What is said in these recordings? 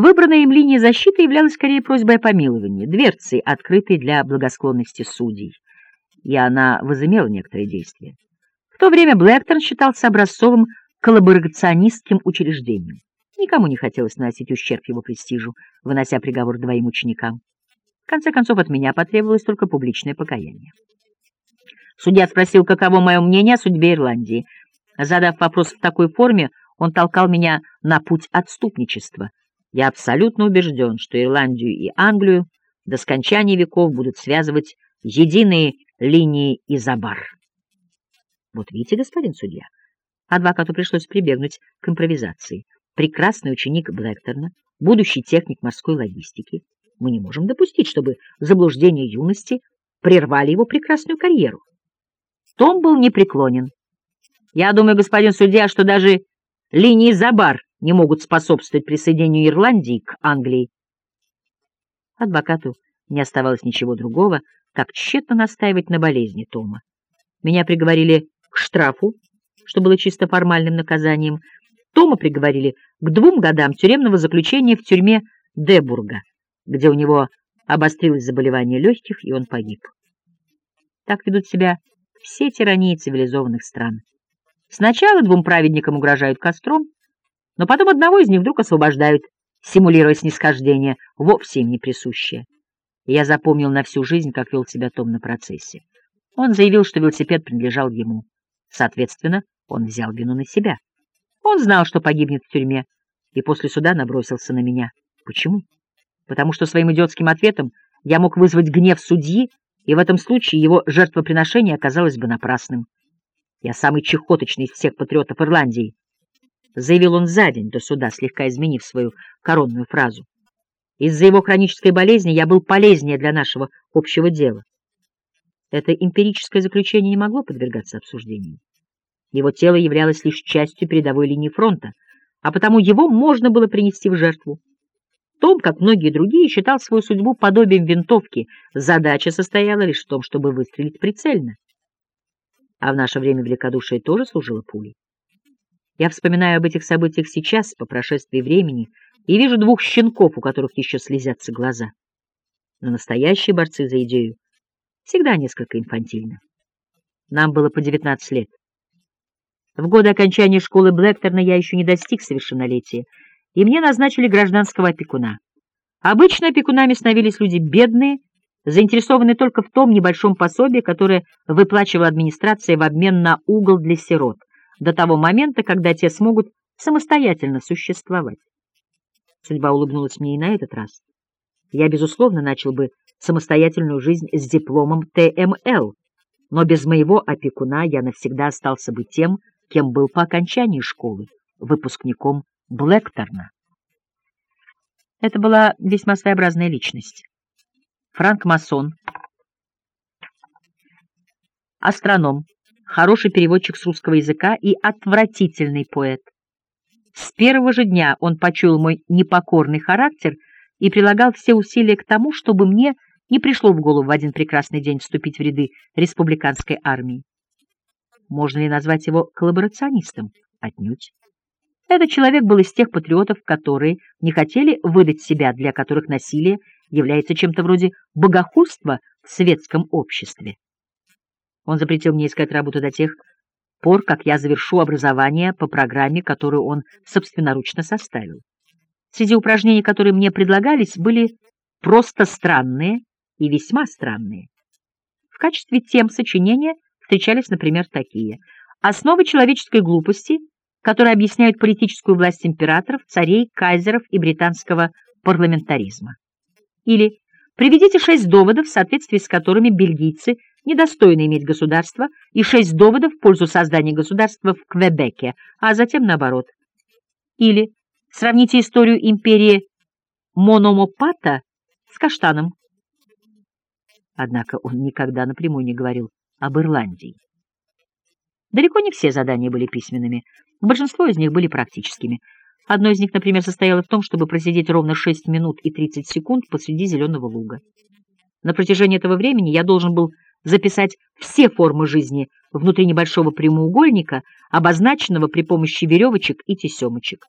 Выбранная им линия защиты являлась скорее просьбой о помиловании, дверцей, открытой для благосклонности судей, и она возымела некоторые действия. В то время Блэкторн считался образцовым коллаборационистским учреждением. Никому не хотелось наносить ущерб его престижу, вынося приговор двоим ученикам. В конце концов, от меня потребовалось только публичное покаяние. Судья спросил, каково мое мнение о судьбе Ирландии. Задав вопрос в такой форме, он толкал меня на путь отступничества — я абсолютно убежден, что Ирландию и Англию до скончания веков будут связывать единые линии Изабар. Вот видите, господин судья, адвокату пришлось прибегнуть к импровизации. Прекрасный ученик Блэкторна, будущий техник морской логистики. Мы не можем допустить, чтобы заблуждения юности прервали его прекрасную карьеру. Том был непреклонен. Я думаю, господин судья, что даже линии Забар не могут способствовать присоединению Ирландии к Англии. Адвокату не оставалось ничего другого, как тщетно настаивать на болезни Тома. Меня приговорили к штрафу, что было чисто формальным наказанием. Тома приговорили к двум годам тюремного заключения в тюрьме Дебурга, где у него обострилось заболевание легких, и он погиб. Так ведут себя все тирании цивилизованных стран. Сначала двум праведникам угрожают костром, но потом одного из них вдруг освобождают, симулируя снисхождение, вовсе им не присущее. я запомнил на всю жизнь, как вел себя Том на процессе. Он заявил, что велосипед принадлежал ему. Соответственно, он взял вину на себя. Он знал, что погибнет в тюрьме, и после суда набросился на меня. Почему? Потому что своим идиотским ответом я мог вызвать гнев судьи, и в этом случае его жертвоприношение оказалось бы напрасным. Я самый чехоточный из всех патриотов Ирландии, — заявил он за день до суда, слегка изменив свою коронную фразу. «Из-за его хронической болезни я был полезнее для нашего общего дела». Это эмпирическое заключение не могло подвергаться обсуждению. Его тело являлось лишь частью передовой линии фронта, а потому его можно было принести в жертву. Том, как многие другие, считал свою судьбу подобием винтовки. Задача состояла лишь в том, чтобы выстрелить прицельно. А в наше время великодушие тоже служило пулей. Я вспоминаю об этих событиях сейчас, по прошествии времени, и вижу двух щенков, у которых еще слезятся глаза. Но настоящие борцы за идею всегда несколько инфантильны. Нам было по 19 лет. В годы окончания школы Блэкторна я еще не достиг совершеннолетия, и мне назначили гражданского опекуна. Обычно опекунами становились люди бедные, заинтересованные только в том небольшом пособии, которое выплачивала администрация в обмен на угол для сирот до того момента, когда те смогут самостоятельно существовать. Судьба улыбнулась мне и на этот раз. Я, безусловно, начал бы самостоятельную жизнь с дипломом ТМЛ, но без моего опекуна я навсегда остался бы тем, кем был по окончании школы, выпускником Блэкторна. Это была весьма своеобразная личность. Франк Масон, астроном, хороший переводчик с русского языка и отвратительный поэт. С первого же дня он почуял мой непокорный характер и прилагал все усилия к тому, чтобы мне не пришло в голову в один прекрасный день вступить в ряды республиканской армии. Можно ли назвать его коллаборационистом? Отнюдь. Этот человек был из тех патриотов, которые не хотели выдать себя, для которых насилие является чем-то вроде богохульства в светском обществе. Он запретил мне искать работу до тех пор, как я завершу образование по программе, которую он собственноручно составил. Среди упражнений, которые мне предлагались, были просто странные и весьма странные. В качестве тем сочинения встречались, например, такие. Основы человеческой глупости, которые объясняют политическую власть императоров, царей, кайзеров и британского парламентаризма. Или приведите шесть доводов, в соответствии с которыми бельгийцы – недостойно иметь государство, и шесть доводов в пользу создания государства в Квебеке, а затем наоборот. Или сравните историю империи Мономопата с Каштаном. Однако он никогда напрямую не говорил об Ирландии. Далеко не все задания были письменными, большинство из них были практическими. Одно из них, например, состояло в том, чтобы просидеть ровно 6 минут и 30 секунд посреди зеленого луга. На протяжении этого времени я должен был записать все формы жизни внутри небольшого прямоугольника, обозначенного при помощи веревочек и тесемочек.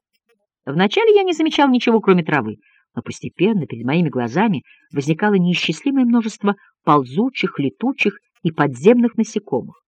Вначале я не замечал ничего, кроме травы, но постепенно перед моими глазами возникало неисчислимое множество ползучих, летучих и подземных насекомых.